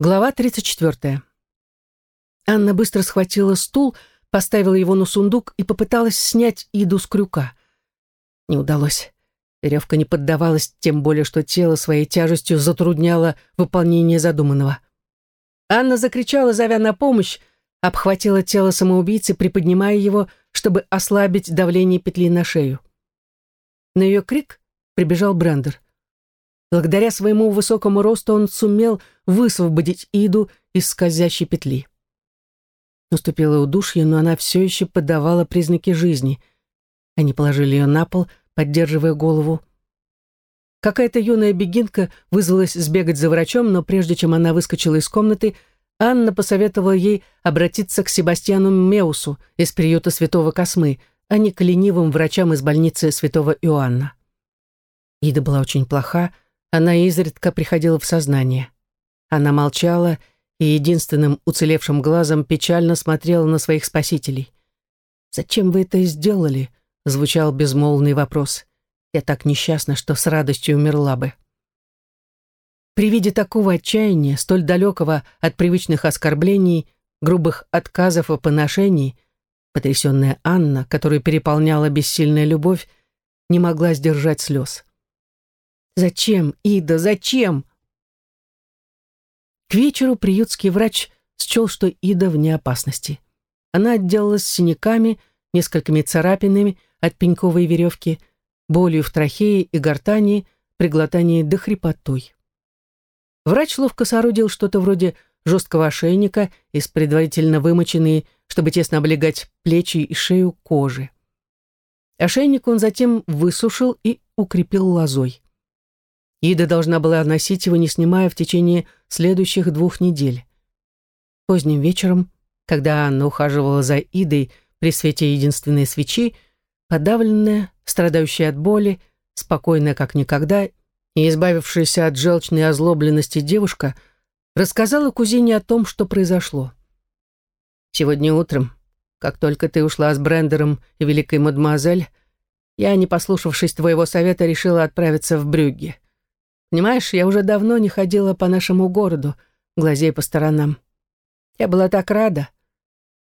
Глава 34. Анна быстро схватила стул, поставила его на сундук и попыталась снять Иду с крюка. Не удалось. Веревка не поддавалась, тем более, что тело своей тяжестью затрудняло выполнение задуманного. Анна закричала, зовя на помощь, обхватила тело самоубийцы, приподнимая его, чтобы ослабить давление петли на шею. На ее крик прибежал Брендер. Благодаря своему высокому росту он сумел высвободить Иду из скользящей петли. Наступило удушье, но она все еще подавала признаки жизни. Они положили ее на пол, поддерживая голову. Какая-то юная бегинка вызвалась сбегать за врачом, но прежде чем она выскочила из комнаты, Анна посоветовала ей обратиться к Себастьяну Меусу из приюта Святого Космы, а не к ленивым врачам из больницы Святого Иоанна. Ида была очень плоха, она изредка приходила в сознание. Она молчала и единственным уцелевшим глазом печально смотрела на своих спасителей. «Зачем вы это сделали?» — звучал безмолвный вопрос. «Я так несчастна, что с радостью умерла бы». При виде такого отчаяния, столь далекого от привычных оскорблений, грубых отказов и поношений, потрясенная Анна, которую переполняла бессильная любовь, не могла сдержать слез. Зачем, Ида, зачем? К вечеру приютский врач счел, что Ида вне опасности. Она отделалась синяками, несколькими царапинами от пеньковой веревки, болью в трахее и гортани, при глотании до хрипотой. Врач ловко соорудил что-то вроде жесткого ошейника из предварительно вымоченной, чтобы тесно облегать плечи и шею кожи. Ошейник он затем высушил и укрепил лозой. Ида должна была носить его, не снимая в течение следующих двух недель. Поздним вечером, когда Анна ухаживала за Идой при свете единственной свечи, подавленная, страдающая от боли, спокойная как никогда и избавившаяся от желчной озлобленности девушка, рассказала кузине о том, что произошло. «Сегодня утром, как только ты ушла с Брендером и великой мадемуазель, я, не послушавшись твоего совета, решила отправиться в Брюгге. Понимаешь, я уже давно не ходила по нашему городу, глазей по сторонам. Я была так рада.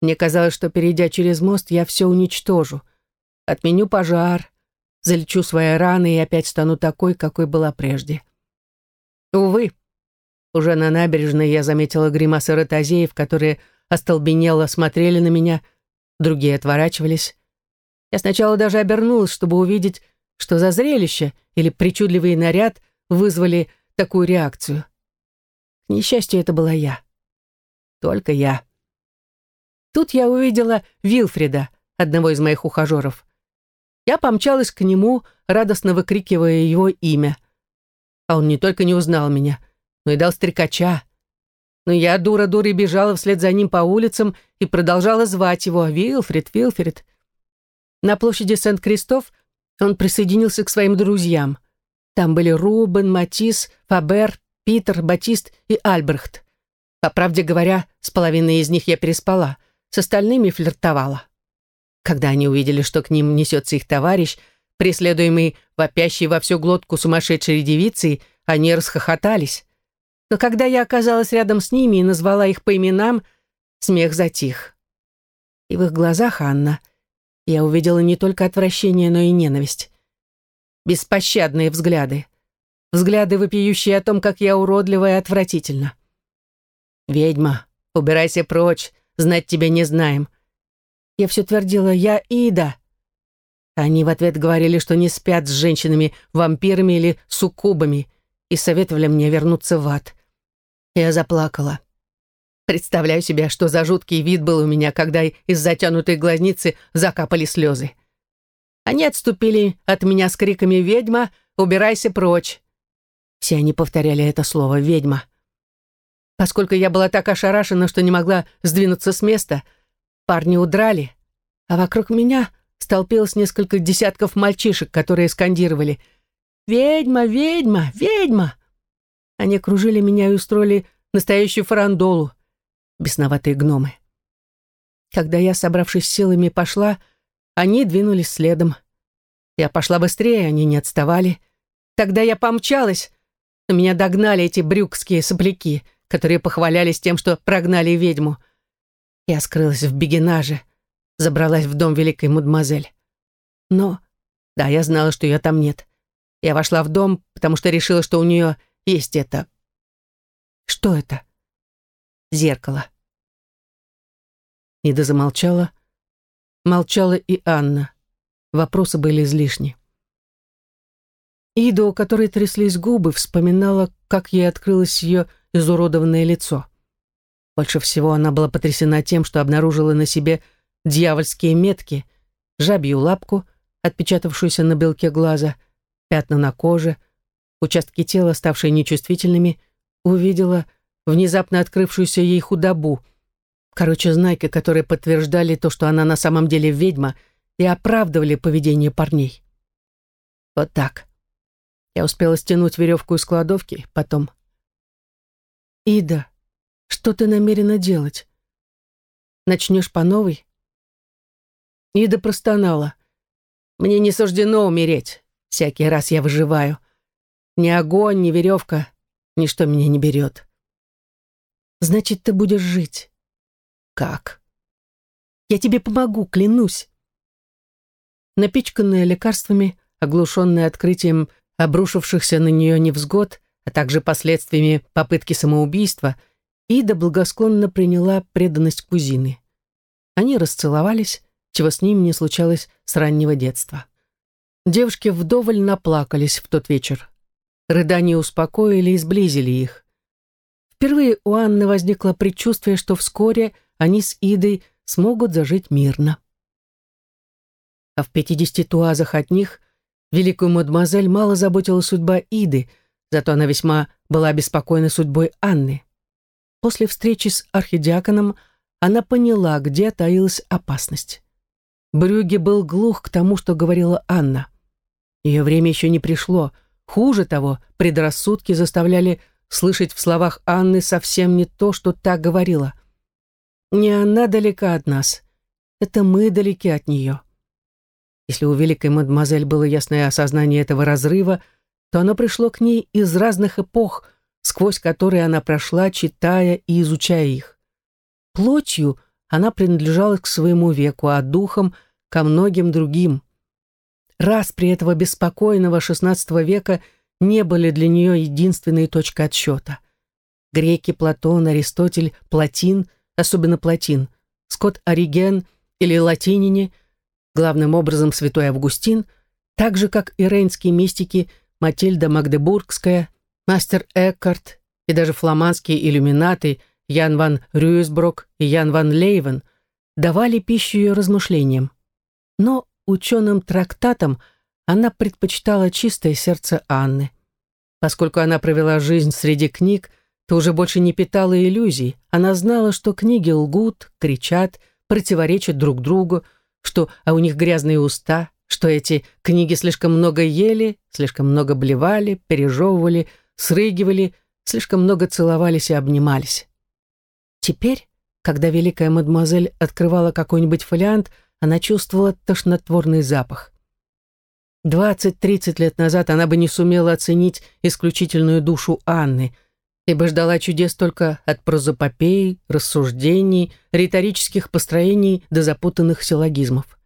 Мне казалось, что, перейдя через мост, я все уничтожу. Отменю пожар, залечу свои раны и опять стану такой, какой была прежде. Увы, уже на набережной я заметила гримасы ротозеев, которые остолбенело смотрели на меня, другие отворачивались. Я сначала даже обернулась, чтобы увидеть, что за зрелище или причудливый наряд — вызвали такую реакцию. К несчастью, это была я. Только я. Тут я увидела Вилфрида, одного из моих ухажеров. Я помчалась к нему, радостно выкрикивая его имя. А он не только не узнал меня, но и дал стрекача. Но я, дура-дурой, бежала вслед за ним по улицам и продолжала звать его «Вилфрид, Вилфрид». На площади Сент-Кристоф он присоединился к своим друзьям. Там были Рубен, Матис, Фабер, Питер, Батист и Альбрехт. По правде говоря, с половиной из них я переспала, с остальными флиртовала. Когда они увидели, что к ним несется их товарищ, преследуемый вопящий во всю глотку сумасшедшей девицей, они расхохотались. Но когда я оказалась рядом с ними и назвала их по именам, смех затих. И в их глазах, Анна, я увидела не только отвращение, но и ненависть беспощадные взгляды. Взгляды, вопиющие о том, как я уродлива и отвратительна. «Ведьма, убирайся прочь, знать тебя не знаем». Я все твердила «Я Ида». Они в ответ говорили, что не спят с женщинами-вампирами или суккубами и советовали мне вернуться в ад. Я заплакала. Представляю себе, что за жуткий вид был у меня, когда из затянутой глазницы закапали слезы. Они отступили от меня с криками «Ведьма, убирайся прочь!» Все они повторяли это слово «ведьма». Поскольку я была так ошарашена, что не могла сдвинуться с места, парни удрали, а вокруг меня столпилось несколько десятков мальчишек, которые скандировали «Ведьма, ведьма, ведьма!» Они окружили меня и устроили настоящую фарандолу, бесноватые гномы. Когда я, собравшись силами, пошла, они двинулись следом. Я пошла быстрее, они не отставали. Тогда я помчалась, но меня догнали эти брюкские сопляки, которые похвалялись тем, что прогнали ведьму. Я скрылась в Бегенаже, забралась в дом великой мадемуазель. Но, да, я знала, что ее там нет. Я вошла в дом, потому что решила, что у нее есть это... Что это? Зеркало. Ида замолчала. Молчала и Анна. Вопросы были излишни. Ида, у которой тряслись губы, вспоминала, как ей открылось ее изуродованное лицо. Больше всего она была потрясена тем, что обнаружила на себе дьявольские метки, жабью лапку, отпечатавшуюся на белке глаза, пятна на коже, участки тела, ставшие нечувствительными, увидела внезапно открывшуюся ей худобу. Короче, знайки, которые подтверждали то, что она на самом деле ведьма, и оправдывали поведение парней. Вот так. Я успела стянуть веревку из кладовки, потом... «Ида, что ты намерена делать? Начнешь по новой?» Ида простонала. «Мне не суждено умереть. Всякий раз я выживаю. Ни огонь, ни веревка, ничто меня не берет». «Значит, ты будешь жить». «Как?» «Я тебе помогу, клянусь». Напичканная лекарствами, оглушенная открытием обрушившихся на нее невзгод, а также последствиями попытки самоубийства, Ида благосклонно приняла преданность кузины. Они расцеловались, чего с ними не случалось с раннего детства. Девушки вдоволь наплакались в тот вечер. Рыдания успокоили и сблизили их. Впервые у Анны возникло предчувствие, что вскоре они с Идой смогут зажить мирно. А в пятидесяти туазах от них Великую мадемуазель мало заботила судьба Иды, зато она весьма была обеспокоена судьбой Анны. После встречи с архидиаконом она поняла, где таилась опасность. Брюге был глух к тому, что говорила Анна. Ее время еще не пришло. Хуже того, предрассудки заставляли слышать в словах Анны совсем не то, что та говорила. Не она далека от нас. Это мы далеки от нее. Если у великой мадемуазель было ясное осознание этого разрыва, то оно пришло к ней из разных эпох, сквозь которые она прошла, читая и изучая их. Плотью она принадлежала к своему веку, а духом — ко многим другим. Раз при этого беспокойного XVI века не были для нее единственной точкой отсчета. Греки, Платон, Аристотель, Платин, особенно Платин, Скотт Ориген или Латинине — главным образом святой Августин, так же, как и рейнские мистики Матильда Магдебургская, мастер Эккарт и даже фламандские иллюминаты Ян ван Рюйсброк и Ян ван Лейвен давали пищу ее размышлениям. Но ученым трактатам она предпочитала чистое сердце Анны. Поскольку она провела жизнь среди книг, то уже больше не питала иллюзий. Она знала, что книги лгут, кричат, противоречат друг другу, что а у них грязные уста, что эти книги слишком много ели, слишком много блевали, пережевывали, срыгивали, слишком много целовались и обнимались. Теперь, когда великая мадемуазель открывала какой-нибудь фолиант, она чувствовала тошнотворный запах. Двадцать-тридцать лет назад она бы не сумела оценить исключительную душу Анны, ибо ждала чудес только от прозопопей, рассуждений, риторических построений до запутанных силлогизмов.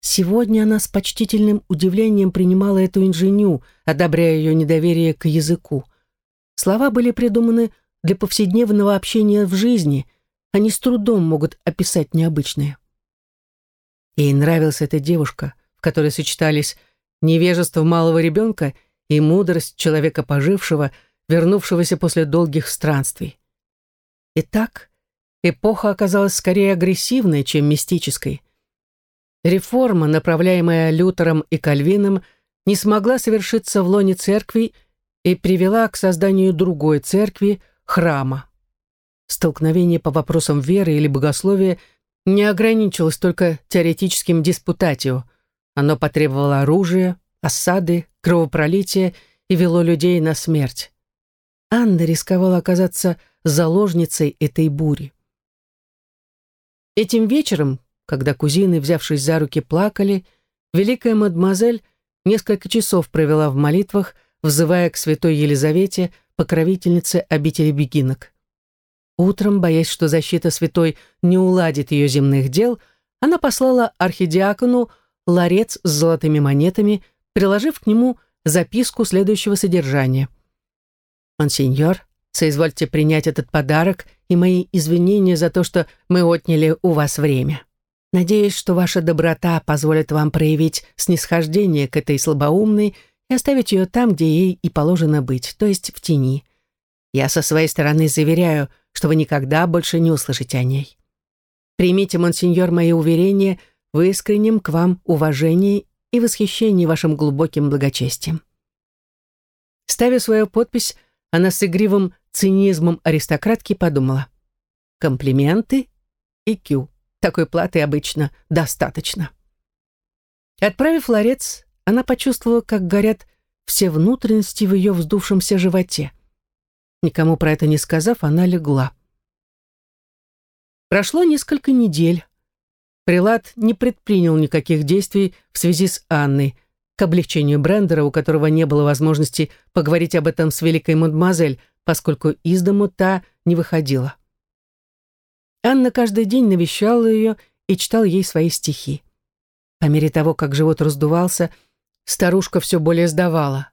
Сегодня она с почтительным удивлением принимала эту инженю, одобряя ее недоверие к языку. Слова были придуманы для повседневного общения в жизни, они с трудом могут описать необычное. Ей нравилась эта девушка, в которой сочетались невежество малого ребенка и мудрость человека пожившего – вернувшегося после долгих странствий. Итак, эпоха оказалась скорее агрессивной, чем мистической. Реформа, направляемая Лютером и Кальвином, не смогла совершиться в лоне церкви и привела к созданию другой церкви, храма. Столкновение по вопросам веры или богословия не ограничилось только теоретическим диспутатио. Оно потребовало оружия, осады, кровопролития и вело людей на смерть. Анна рисковала оказаться заложницей этой бури. Этим вечером, когда кузины, взявшись за руки, плакали, великая мадемуазель несколько часов провела в молитвах, взывая к святой Елизавете, покровительнице обители бегинок. Утром, боясь, что защита святой не уладит ее земных дел, она послала архидиакону ларец с золотыми монетами, приложив к нему записку следующего содержания. «Монсеньор, соизвольте принять этот подарок и мои извинения за то, что мы отняли у вас время. Надеюсь, что ваша доброта позволит вам проявить снисхождение к этой слабоумной и оставить ее там, где ей и положено быть, то есть в тени. Я со своей стороны заверяю, что вы никогда больше не услышите о ней. Примите, монсеньор, мои уверения в искреннем к вам уважении и восхищении вашим глубоким благочестием. Ставя свою подпись, она с игривым цинизмом аристократки подумала. Комплименты и кю. Такой платы обычно достаточно. Отправив ларец, она почувствовала, как горят все внутренности в ее вздувшемся животе. Никому про это не сказав, она легла. Прошло несколько недель. Прилад не предпринял никаких действий в связи с Анной, к облегчению Брендера, у которого не было возможности поговорить об этом с великой мадемуазель, поскольку из дому та не выходила. Анна каждый день навещала ее и читал ей свои стихи. По мере того, как живот раздувался, старушка все более сдавала.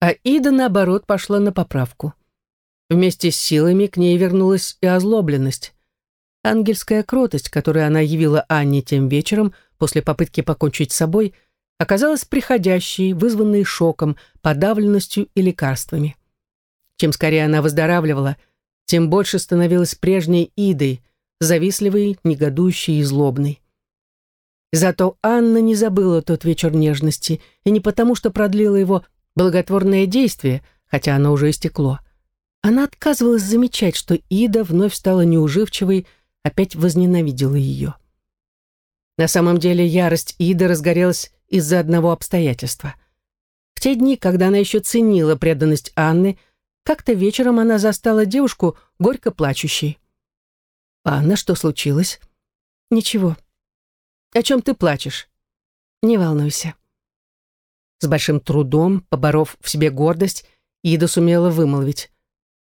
А Ида, наоборот, пошла на поправку. Вместе с силами к ней вернулась и озлобленность. Ангельская кротость, которую она явила Анне тем вечером, после попытки покончить с собой, оказалась приходящей, вызванной шоком, подавленностью и лекарствами. Чем скорее она выздоравливала, тем больше становилась прежней Идой, завистливой, негодующей и злобной. Зато Анна не забыла тот вечер нежности, и не потому, что продлила его благотворное действие, хотя оно уже истекло, она отказывалась замечать, что Ида вновь стала неуживчивой, опять возненавидела ее. На самом деле ярость Иды разгорелась из-за одного обстоятельства. В те дни, когда она еще ценила преданность Анны, как-то вечером она застала девушку горько плачущей. «Анна, что случилось?» «Ничего». «О чем ты плачешь?» «Не волнуйся». С большим трудом, поборов в себе гордость, Ида сумела вымолвить.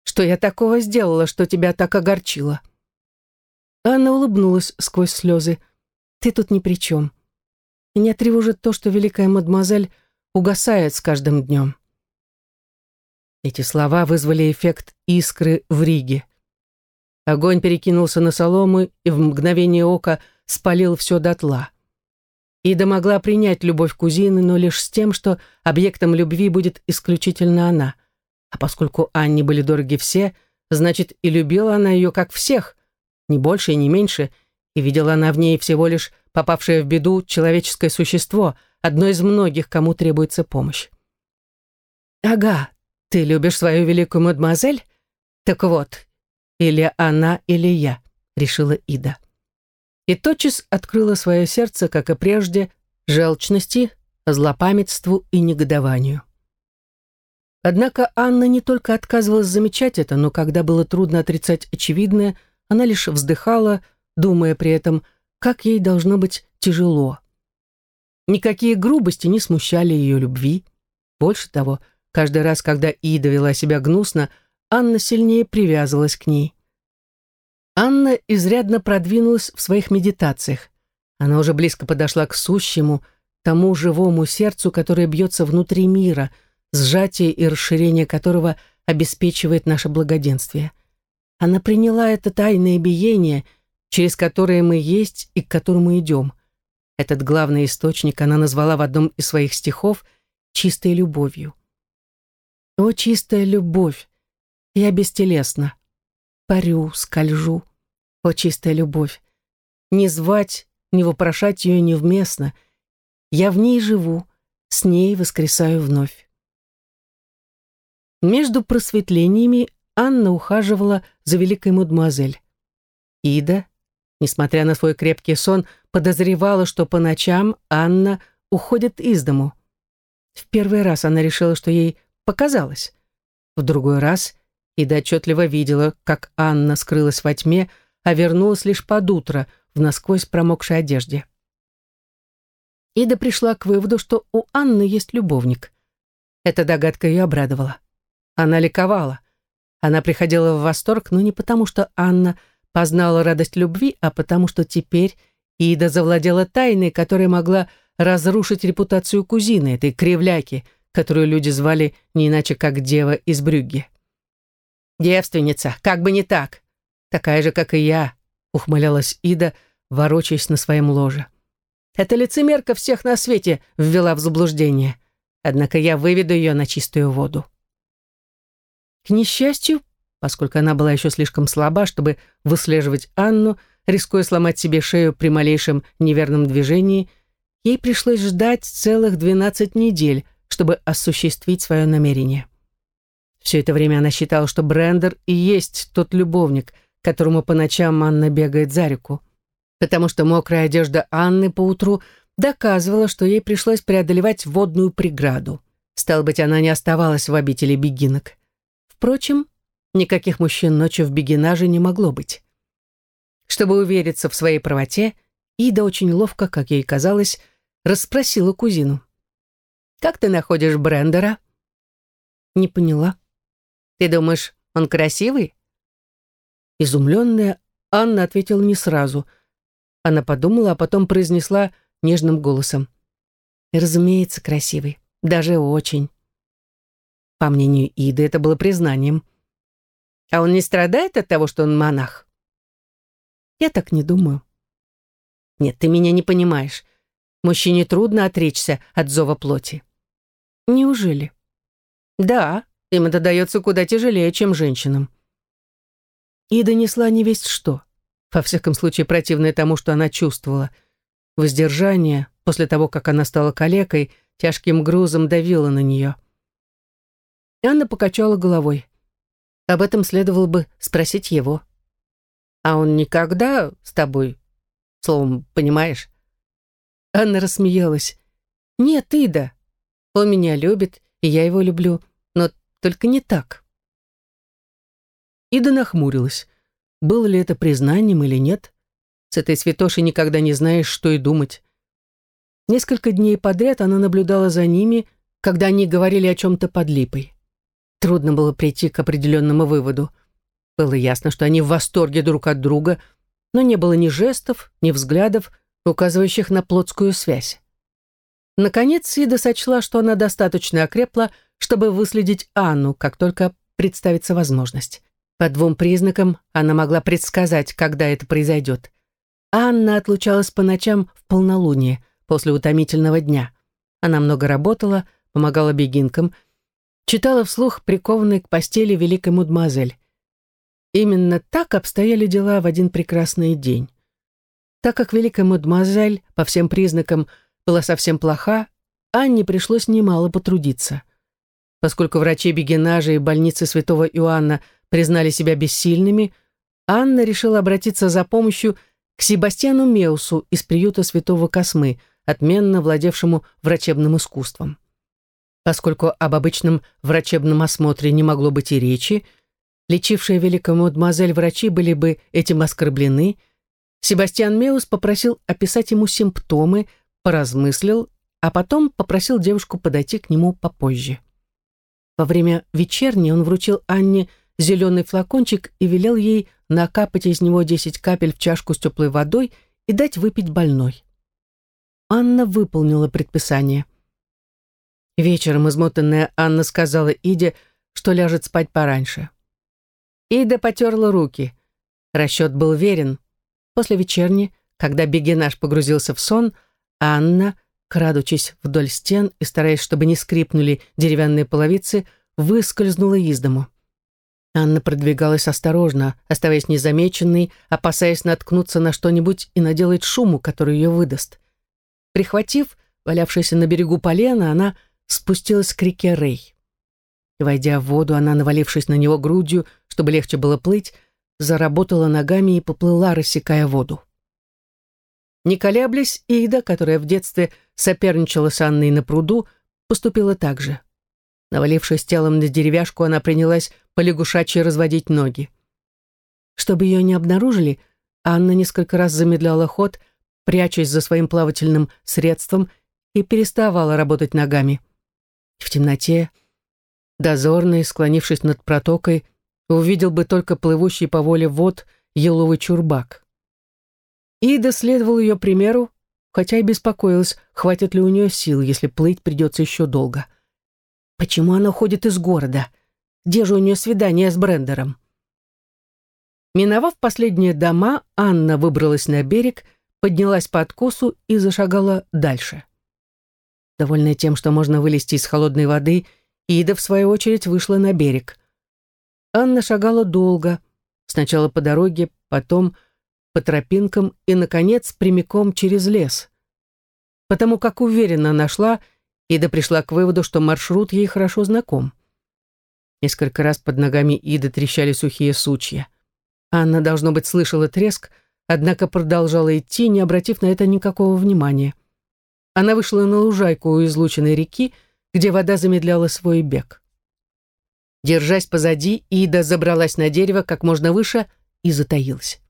Что я такого сделала, что тебя так огорчило?» Анна улыбнулась сквозь слезы. «Ты тут ни при чем. Меня тревожит то, что великая мадемуазель угасает с каждым днем». Эти слова вызвали эффект искры в Риге. Огонь перекинулся на солому и в мгновение ока спалил все дотла. Ида могла принять любовь кузины, но лишь с тем, что объектом любви будет исключительно она — а поскольку Анне были дороги все, значит, и любила она ее как всех, ни больше и ни меньше, и видела она в ней всего лишь попавшее в беду человеческое существо, одно из многих, кому требуется помощь. «Ага, ты любишь свою великую мадемуазель? Так вот, или она, или я», — решила Ида. И тотчас открыла свое сердце, как и прежде, желчности, злопамятству и негодованию. Однако Анна не только отказывалась замечать это, но когда было трудно отрицать очевидное, она лишь вздыхала, думая при этом, как ей должно быть тяжело. Никакие грубости не смущали ее любви. Больше того, каждый раз, когда Ида вела себя гнусно, Анна сильнее привязывалась к ней. Анна изрядно продвинулась в своих медитациях. Она уже близко подошла к сущему, тому живому сердцу, которое бьется внутри мира — сжатие и расширение которого обеспечивает наше благоденствие. Она приняла это тайное биение, через которое мы есть и к которому идем. Этот главный источник она назвала в одном из своих стихов «чистой любовью». «О, чистая любовь! Я бестелесна. Парю, скольжу. О, чистая любовь! Не звать, не вопрошать ее невместно. Я в ней живу, с ней воскресаю вновь. Между просветлениями Анна ухаживала за великой мадемуазель. Ида, несмотря на свой крепкий сон, подозревала, что по ночам Анна уходит из дому. В первый раз она решила, что ей показалось. В другой раз Ида отчетливо видела, как Анна скрылась во тьме, а вернулась лишь под утро в насквозь промокшей одежде. Ида пришла к выводу, что у Анны есть любовник. Эта догадка ее обрадовала. Она ликовала. Она приходила в восторг, но не потому, что Анна познала радость любви, а потому что теперь Ида завладела тайной, которая могла разрушить репутацию кузины, этой кривляки, которую люди звали не иначе, как дева из Брюгге. «Девственница, как бы не так. Такая же, как и я», — ухмылялась Ида, ворочаясь на своем ложе. «Эта лицемерка всех на свете ввела в заблуждение. Однако я выведу ее на чистую воду». К несчастью, поскольку она была еще слишком слаба, чтобы выслеживать Анну, рискуя сломать себе шею при малейшем неверном движении, ей пришлось ждать целых 12 недель, чтобы осуществить свое намерение. Все это время она считала, что Брендер и есть тот любовник, которому по ночам Анна бегает за реку, потому что мокрая одежда Анны поутру доказывала, что ей пришлось преодолевать водную преграду. Стало быть, она не оставалась в обители бегинок. Впрочем, никаких мужчин ночью в бегинаже не могло быть. Чтобы увериться в своей правоте, Ида очень ловко, как ей казалось, расспросила кузину. «Как ты находишь Брендера?» «Не поняла». «Ты думаешь, он красивый?» Изумленная, Анна ответила не сразу. Она подумала, а потом произнесла нежным голосом. «Разумеется, красивый. Даже очень». По мнению Иды, это было признанием. А он не страдает от того, что он монах? Я так не думаю. Нет, ты меня не понимаешь. Мужчине трудно отречься от зова плоти. Неужели? Да, им это дается куда тяжелее, чем женщинам. Ида несла не весть что. Во всяком случае, противное тому, что она чувствовала. Воздержание, после того, как она стала калекой, тяжким грузом давило на нее. Анна покачала головой. Об этом следовало бы спросить его. А он никогда с тобой, словом, понимаешь? Анна рассмеялась. Нет, Ида. Он меня любит, и я его люблю, но только не так. Ида нахмурилась. Было ли это признанием или нет? С этой святошей никогда не знаешь, что и думать. Несколько дней подряд она наблюдала за ними, когда они говорили о чем-то под липой. Трудно было прийти к определенному выводу. Было ясно, что они в восторге друг от друга, но не было ни жестов, ни взглядов, указывающих на плотскую связь. Наконец, Сида сочла, что она достаточно окрепла, чтобы выследить Анну, как только представится возможность. По двум признакам она могла предсказать, когда это произойдет. Анна отлучалась по ночам в полнолуние, после утомительного дня. Она много работала, помогала бегинкам – читала вслух прикованной к постели великой мадемуазель. Именно так обстояли дела в один прекрасный день. Так как великая мадемуазель по всем признакам была совсем плоха, Анне пришлось немало потрудиться. Поскольку врачи Бегенажа и больницы святого Иоанна признали себя бессильными, Анна решила обратиться за помощью к Себастьяну Меусу из приюта святого Космы, отменно владевшему врачебным искусством. Поскольку об обычном врачебном осмотре не могло быть и речи, лечившие великую мадемуазель врачи были бы этим оскорблены, Себастьян Меус попросил описать ему симптомы, поразмыслил, а потом попросил девушку подойти к нему попозже. Во время вечерней он вручил Анне зеленый флакончик и велел ей накапать из него 10 капель в чашку с теплой водой и дать выпить больной. Анна выполнила предписание – Вечером измотанная Анна сказала Иде, что ляжет спать пораньше. Ида потерла руки. Расчет был верен. После вечерни, когда бегенаж погрузился в сон, Анна, крадучись вдоль стен и стараясь, чтобы не скрипнули деревянные половицы, выскользнула из дому. Анна продвигалась осторожно, оставаясь незамеченной, опасаясь наткнуться на что-нибудь и наделать шуму, который ее выдаст. Прихватив валявшееся на берегу полено, она спустилась к реке Рей. Войдя в воду, она, навалившись на него грудью, чтобы легче было плыть, заработала ногами и поплыла, рассекая воду. Не колеблясь, Ида, которая в детстве соперничала с Анной на пруду, поступила так же. Навалившись телом на деревяшку, она принялась полягушачьи разводить ноги. Чтобы ее не обнаружили, Анна несколько раз замедляла ход, прячась за своим плавательным средством, и переставала работать ногами. В темноте, дозорный, склонившись над протокой, увидел бы только плывущий по воле вод еловый чурбак. Ида следовал ее примеру, хотя и беспокоилась, хватит ли у нее сил, если плыть придется еще долго. Почему она ходит из города? Где же у нее свидание с Брендером? Миновав последние дома, Анна выбралась на берег, поднялась по откосу и зашагала дальше. Довольная тем, что можно вылезти из холодной воды, Ида, в свою очередь, вышла на берег. Анна шагала долго, сначала по дороге, потом по тропинкам и, наконец, прямиком через лес. Потому как уверенно нашла, Ида пришла к выводу, что маршрут ей хорошо знаком. Несколько раз под ногами Иды трещали сухие сучья. Анна, должно быть, слышала треск, однако продолжала идти, не обратив на это никакого внимания. Она вышла на лужайку у излученной реки, где вода замедляла свой бег. Держась позади, Ида забралась на дерево как можно выше и затаилась.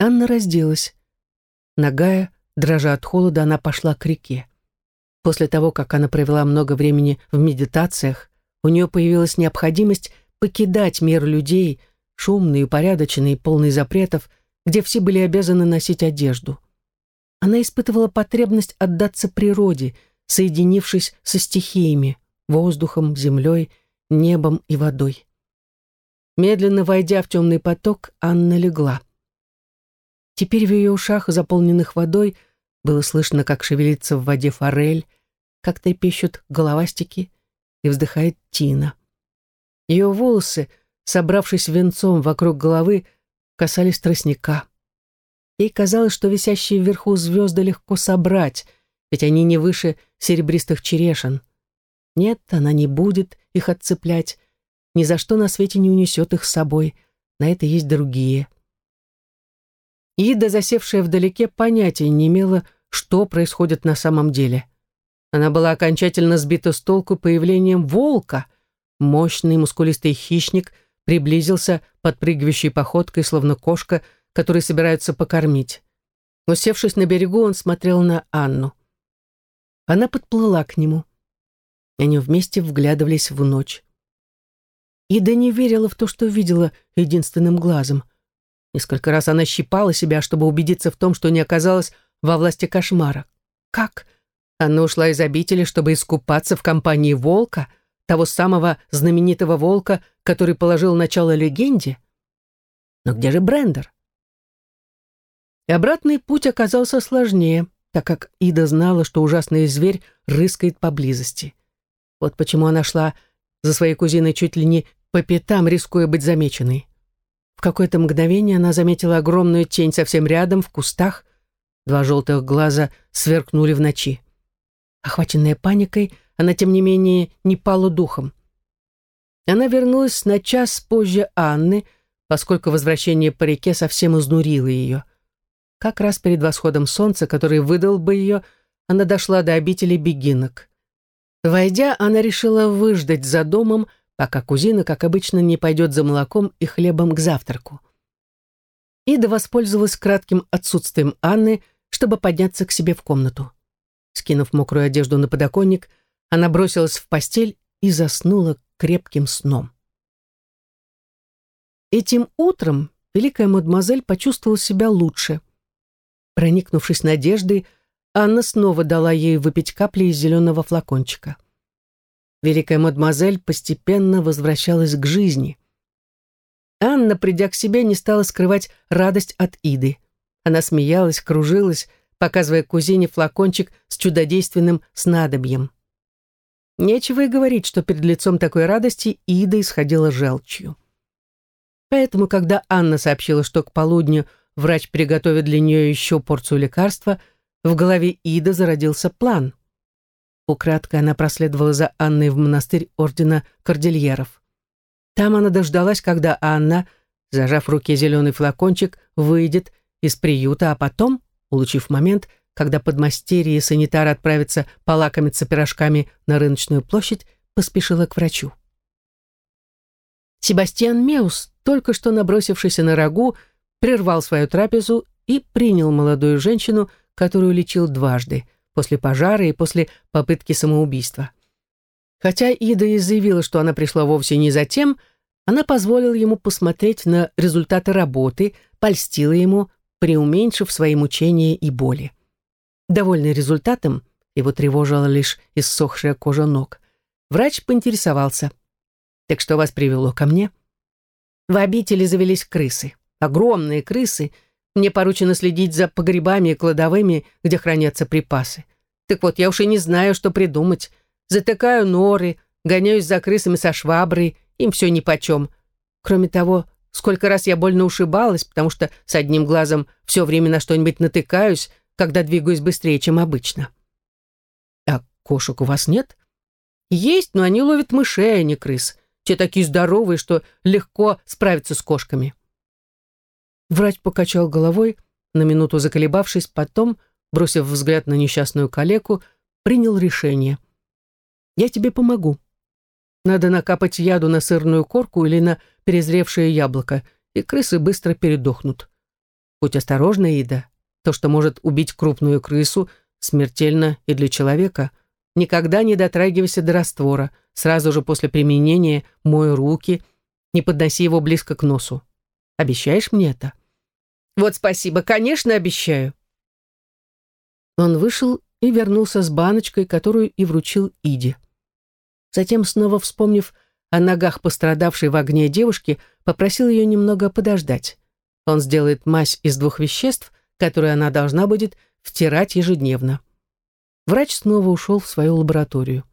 Анна разделась. Нагая, дрожа от холода, она пошла к реке. После того, как она провела много времени в медитациях, у нее появилась необходимость покидать мир людей, шумный, упорядоченный, полный запретов, где все были обязаны носить одежду. Она испытывала потребность отдаться природе, соединившись со стихиями, воздухом, землей, небом и водой. Медленно войдя в темный поток, Анна легла. Теперь в ее ушах, заполненных водой, было слышно, как шевелится в воде форель, как трепещут головастики и вздыхает Тина. Ее волосы, собравшись венцом вокруг головы, касались тростника. Ей казалось, что висящие вверху звезды легко собрать, ведь они не выше серебристых черешин. Нет, она не будет их отцеплять, ни за что на свете не унесет их с собой, на это есть другие. Ида, засевшая вдалеке, понятия не имела, что происходит на самом деле. Она была окончательно сбита с толку появлением волка. Мощный мускулистый хищник приблизился подпрыгивающей походкой, словно кошка, которую собираются покормить. Усевшись на берегу, он смотрел на Анну. Она подплыла к нему. Они вместе вглядывались в ночь. Ида не верила в то, что видела единственным глазом. Несколько раз она щипала себя, чтобы убедиться в том, что не оказалась во власти кошмара. Как? Она ушла из обители, чтобы искупаться в компании волка, того самого знаменитого волка, который положил начало легенде? Но где же Брендер? И обратный путь оказался сложнее, так как Ида знала, что ужасный зверь рыскает поблизости. Вот почему она шла за своей кузиной чуть ли не по пятам, рискуя быть замеченной. В какое-то мгновение она заметила огромную тень совсем рядом, в кустах. Два желтых глаза сверкнули в ночи. Охваченная паникой, она, тем не менее, не пала духом. Она вернулась на час позже Анны, поскольку возвращение по реке совсем изнурило ее. Как раз перед восходом солнца, который выдал бы ее, она дошла до обители бегинок. Войдя, она решила выждать за домом, пока кузина, как обычно, не пойдет за молоком и хлебом к завтраку. Ида воспользовалась кратким отсутствием Анны, чтобы подняться к себе в комнату. Скинув мокрую одежду на подоконник, она бросилась в постель и заснула крепким сном. Этим утром великая мадемуазель почувствовала себя лучше. Проникнувшись надеждой, Анна снова дала ей выпить капли из зеленого флакончика великая мадемуазель постепенно возвращалась к жизни. Анна, придя к себе, не стала скрывать радость от Иды. Она смеялась, кружилась, показывая кузине флакончик с чудодейственным снадобьем. Нечего и говорить, что перед лицом такой радости Ида исходила желчью. Поэтому, когда Анна сообщила, что к полудню врач приготовит для нее еще порцию лекарства, в голове Иды зародился план — Украдкой она проследовала за Анной в монастырь ордена кордильеров. Там она дождалась, когда Анна, зажав в руке зеленый флакончик, выйдет из приюта, а потом, улучив момент, когда подмастерье и санитар отправятся полакомиться пирожками на рыночную площадь, поспешила к врачу. Себастьян Меус, только что набросившийся на рагу, прервал свою трапезу и принял молодую женщину, которую лечил дважды – после пожара и после попытки самоубийства. Хотя Ида и заявила, что она пришла вовсе не за тем, Она позволила ему посмотреть на результаты работы, польстила ему, преуменьшив свои мучения и боли. Довольный результатом, его тревожила лишь иссохшая кожа ног, врач поинтересовался. «Так что вас привело ко мне?» В обители завелись крысы. Огромные крысы. Мне поручено следить за погребами и кладовыми, где хранятся припасы. Так вот, я уж и не знаю, что придумать. Затыкаю норы, гоняюсь за крысами со шваброй, им все нипочем. Кроме того, сколько раз я больно ушибалась, потому что с одним глазом все время на что-нибудь натыкаюсь, когда двигаюсь быстрее, чем обычно. А кошек у вас нет? Есть, но они ловят мышей, а не крыс. Те такие здоровые, что легко справиться с кошками. Врач покачал головой, на минуту заколебавшись, потом, бросив взгляд на несчастную калеку, принял решение. «Я тебе помогу. Надо накапать яду на сырную корку или на перезревшее яблоко, и крысы быстро передохнут. Будь осторожна, Ида. То, что может убить крупную крысу, смертельно и для человека. Никогда не дотрагивайся до раствора. Сразу же после применения мой руки. Не подноси его близко к носу. Обещаешь мне это? Вот спасибо, конечно, обещаю. Он вышел и вернулся с баночкой, которую и вручил Иде. Затем, снова вспомнив о ногах пострадавшей в огне девушки, попросил ее немного подождать. Он сделает мазь из двух веществ, которые она должна будет втирать ежедневно. Врач снова ушел в свою лабораторию.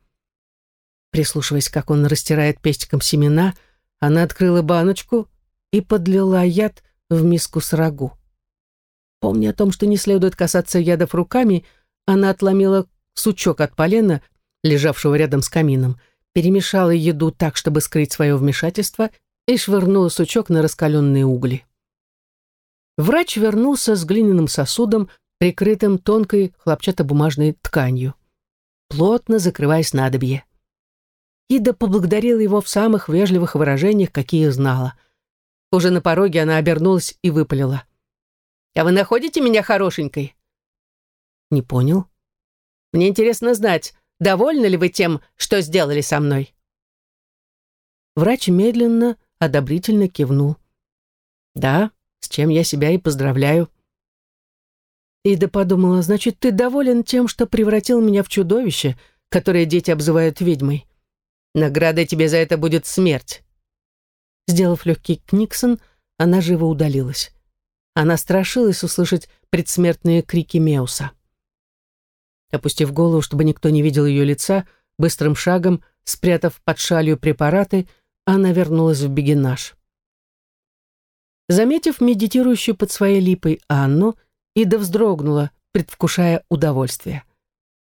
Прислушиваясь, как он растирает пестиком семена, она открыла баночку и подлила яд в миску с рагу. Помня о том, что не следует касаться ядов руками, она отломила сучок от полена, лежавшего рядом с камином, перемешала еду так, чтобы скрыть свое вмешательство, и швырнула сучок на раскаленные угли. Врач вернулся с глиняным сосудом, прикрытым тонкой хлопчатобумажной тканью, плотно закрывая снадобье. Ида поблагодарила его в самых вежливых выражениях, какие знала. Уже на пороге она обернулась и выпалила. «А вы находите меня хорошенькой?» «Не понял». «Мне интересно знать, довольны ли вы тем, что сделали со мной?» Врач медленно, одобрительно кивнул. «Да, с чем я себя и поздравляю». Ида подумала, значит, ты доволен тем, что превратил меня в чудовище, которое дети обзывают ведьмой. Наградой тебе за это будет смерть. Сделав легкий книксон, она живо удалилась. Она страшилась услышать предсмертные крики Меуса. Опустив голову, чтобы никто не видел ее лица, быстрым шагом, спрятав под шалью препараты, она вернулась в бегинаж. Заметив медитирующую под своей липой Анну, Ида вздрогнула, предвкушая удовольствие.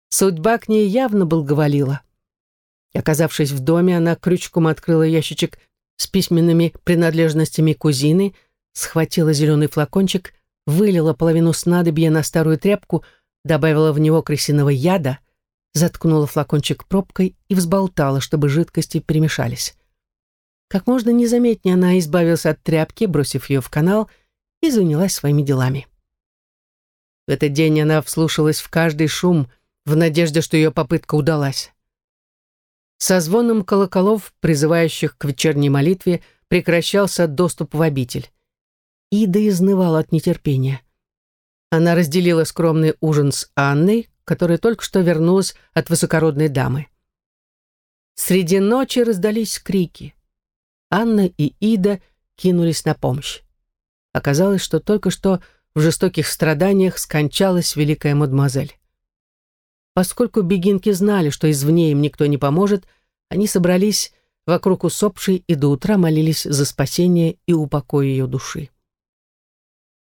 Судьба к ней явно благоволила. Оказавшись в доме, она крючком открыла ящичек с письменными принадлежностями кузины, схватила зеленый флакончик, вылила половину снадобья на старую тряпку, добавила в него крысиного яда, заткнула флакончик пробкой и взболтала, чтобы жидкости перемешались. Как можно незаметнее она избавилась от тряпки, бросив ее в канал, и занялась своими делами. В этот день она вслушалась в каждый шум, в надежде, что ее попытка удалась. Со звоном колоколов, призывающих к вечерней молитве, прекращался доступ в обитель. Ида изнывала от нетерпения. Она разделила скромный ужин с Анной, которая только что вернулась от высокородной дамы. Среди ночи раздались крики. Анна и Ида кинулись на помощь. Оказалось, что только что в жестоких страданиях скончалась великая мадемуазель. Поскольку бегинки знали, что извне им никто не поможет, они собрались вокруг усопшей и до утра молились за спасение и упокой ее души.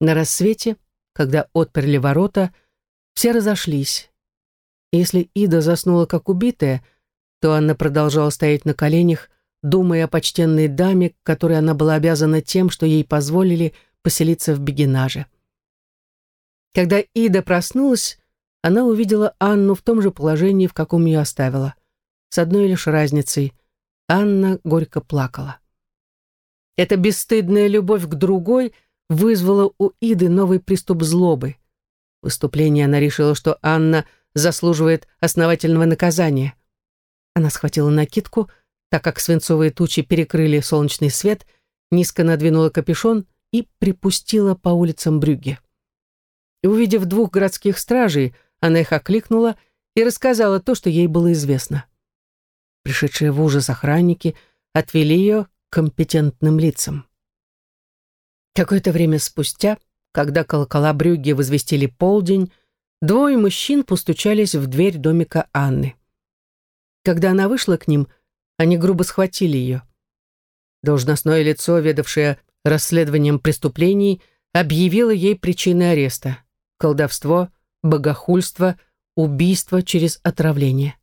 На рассвете, когда отперли ворота, все разошлись. Если Ида заснула как убитая, то Анна продолжала стоять на коленях, думая о почтенной даме, которой она была обязана тем, что ей позволили поселиться в бегинаже. Когда Ида проснулась, она увидела Анну в том же положении, в каком ее оставила. С одной лишь разницей. Анна горько плакала. Эта бесстыдная любовь к другой вызвала у Иды новый приступ злобы. В выступлении она решила, что Анна заслуживает основательного наказания. Она схватила накидку, так как свинцовые тучи перекрыли солнечный свет, низко надвинула капюшон и припустила по улицам Брюгге. Увидев двух городских стражей, она их окликнула и рассказала то, что ей было известно. Пришедшие в ужас охранники отвели ее к компетентным лицам. Какое-то время спустя, когда колокола Брюгге возвестили полдень, двое мужчин постучались в дверь домика Анны. Когда она вышла к ним, они грубо схватили ее. Должностное лицо, ведавшее расследованием преступлений, объявило ей причины ареста – колдовство, богохульство, убийство через отравление.